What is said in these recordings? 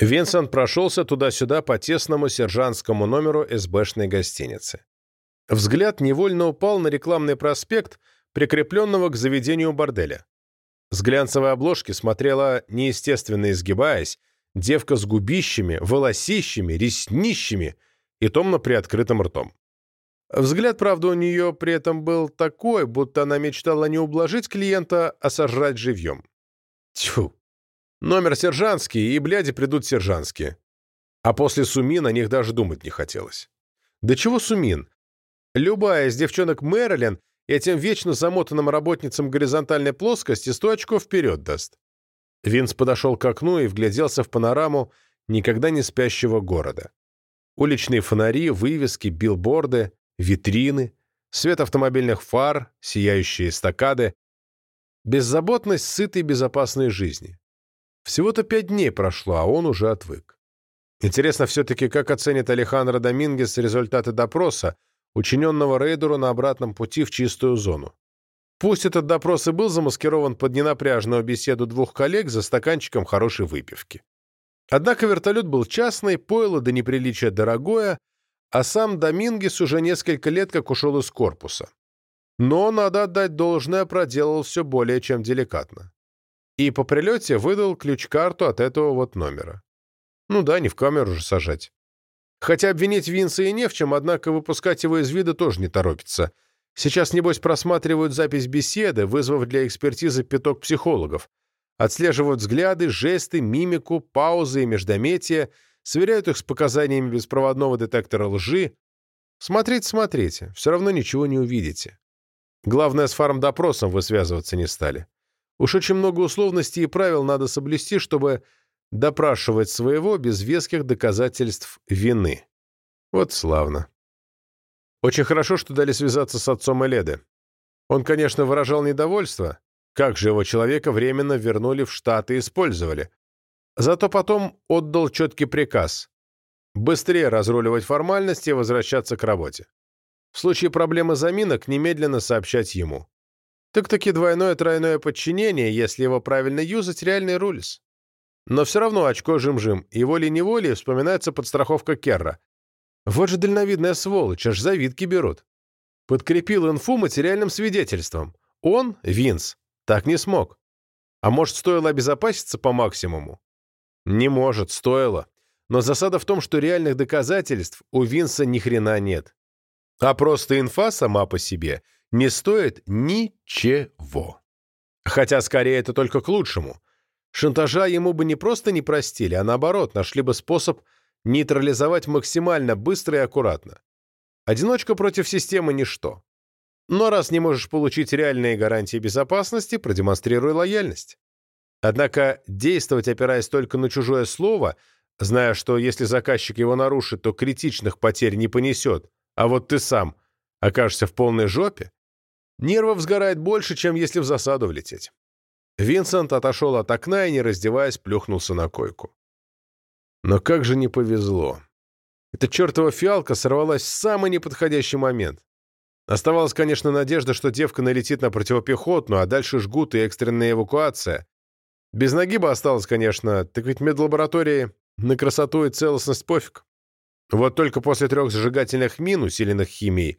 Винсент прошелся туда-сюда по тесному сержантскому номеру СБшной гостиницы. Взгляд невольно упал на рекламный проспект, прикрепленного к заведению борделя. С глянцевой обложки смотрела, неестественно изгибаясь, девка с губищами, волосищами, реснищами и томно приоткрытым ртом. Взгляд, правда, у нее при этом был такой, будто она мечтала не ублажить клиента, а сожрать живьем. Тьфу, Номер сержантский, и бляди придут сержантские. А после Сумин о них даже думать не хотелось. Да чего Сумин? Любая из девчонок Мэрилин этим вечно замотанным работницам горизонтальной плоскости сто очков вперед даст. Винс подошел к окну и вгляделся в панораму никогда не спящего города. Уличные фонари, вывески, билборды, витрины, свет автомобильных фар, сияющие эстакады. Беззаботность сытой безопасной жизни. Всего-то пять дней прошло, а он уже отвык. Интересно все-таки, как оценит Алехандро Домингес результаты допроса, учиненного рейдеру на обратном пути в чистую зону. Пусть этот допрос и был замаскирован под ненапряжную беседу двух коллег за стаканчиком хорошей выпивки. Однако вертолет был частный, пойло до неприличия дорогое, а сам Домингес уже несколько лет как ушел из корпуса. Но, надо отдать должное, проделал все более чем деликатно и по прилете выдал ключ-карту от этого вот номера. Ну да, не в камеру же сажать. Хотя обвинить Винса и не в чем, однако выпускать его из вида тоже не торопится. Сейчас, небось, просматривают запись беседы, вызвав для экспертизы пяток психологов. Отслеживают взгляды, жесты, мимику, паузы и междометия, сверяют их с показаниями беспроводного детектора лжи. Смотрите, смотрите, все равно ничего не увидите. Главное, с фармдопросом вы связываться не стали. Уж очень много условностей и правил надо соблюсти, чтобы допрашивать своего без веских доказательств вины. Вот славно. Очень хорошо, что дали связаться с отцом Эледы. Он, конечно, выражал недовольство. Как же его человека временно вернули в Штаты и использовали. Зато потом отдал четкий приказ. Быстрее разруливать формальности и возвращаться к работе. В случае проблемы заминок немедленно сообщать ему. Так-таки двойное-тройное подчинение, если его правильно юзать, реальный рулис. Но все равно очко жим-жим, и волей-неволей вспоминается подстраховка Керра. Вот же дальновидная сволочь, аж завидки берут. Подкрепил инфу материальным свидетельством. Он, Винс, так не смог. А может, стоило обезопаситься по максимуму? Не может, стоило. Но засада в том, что реальных доказательств у Винса ни хрена нет. А просто инфа сама по себе — не стоит ничего. Хотя, скорее, это только к лучшему. Шантажа ему бы не просто не простили, а наоборот, нашли бы способ нейтрализовать максимально быстро и аккуратно. Одиночка против системы – ничто. Но раз не можешь получить реальные гарантии безопасности, продемонстрируй лояльность. Однако действовать, опираясь только на чужое слово, зная, что если заказчик его нарушит, то критичных потерь не понесет, а вот ты сам окажешься в полной жопе, Нервов сгорает больше, чем если в засаду влететь. Винсент отошел от окна и, не раздеваясь, плюхнулся на койку. Но как же не повезло. Эта чертова фиалка сорвалась в самый неподходящий момент. Оставалась, конечно, надежда, что девка налетит на противопехотную, а дальше жгут и экстренная эвакуация. Без ноги бы осталось, конечно, так ведь медлаборатории на красоту и целостность пофиг. Вот только после трех зажигательных мин, усиленных химией,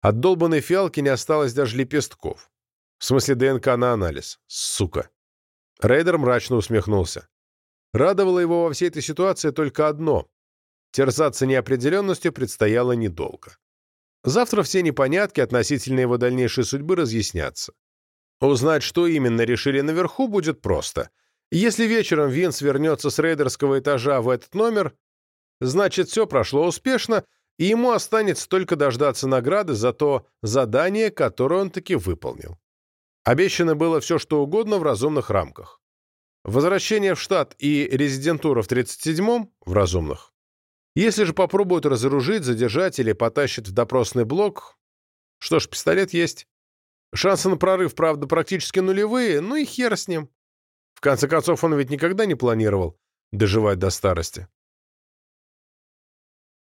от долбанной фиалки не осталось даже лепестков. В смысле ДНК на анализ. Сука. Рейдер мрачно усмехнулся. Радовало его во всей этой ситуации только одно. Терзаться неопределенностью предстояло недолго. Завтра все непонятки относительно его дальнейшей судьбы разъяснятся. Узнать, что именно решили наверху, будет просто. Если вечером Винс вернется с рейдерского этажа в этот номер, значит, все прошло успешно, и ему останется только дождаться награды за то задание, которое он таки выполнил. Обещано было все, что угодно в разумных рамках. Возвращение в штат и резидентура в 37-м – в разумных. Если же попробуют разоружить, задержать или потащат в допросный блок, что ж, пистолет есть. Шансы на прорыв, правда, практически нулевые, ну и хер с ним. В конце концов, он ведь никогда не планировал доживать до старости.